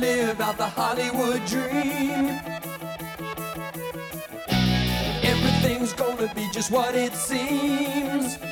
live out the Hollywood dream. Everything's gonna be just what it seems.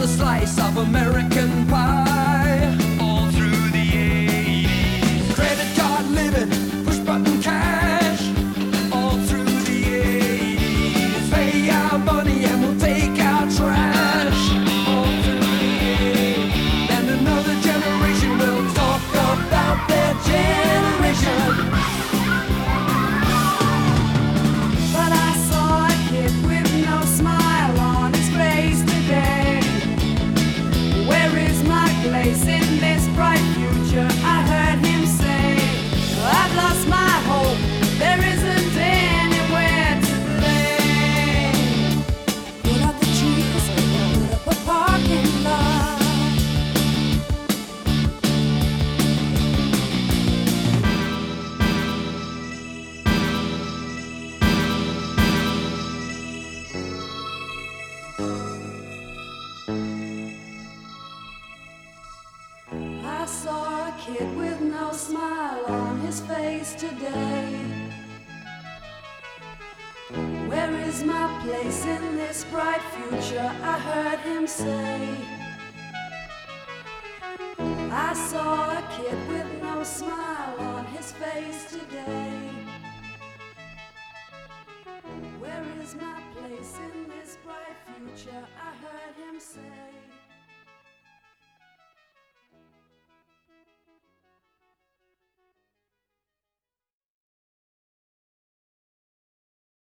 another slice of American voice kid with no smile on his face today. Where is my place in this bright future? I heard him say. I saw a kid with no smile on his face today. Where is my place in this bright future?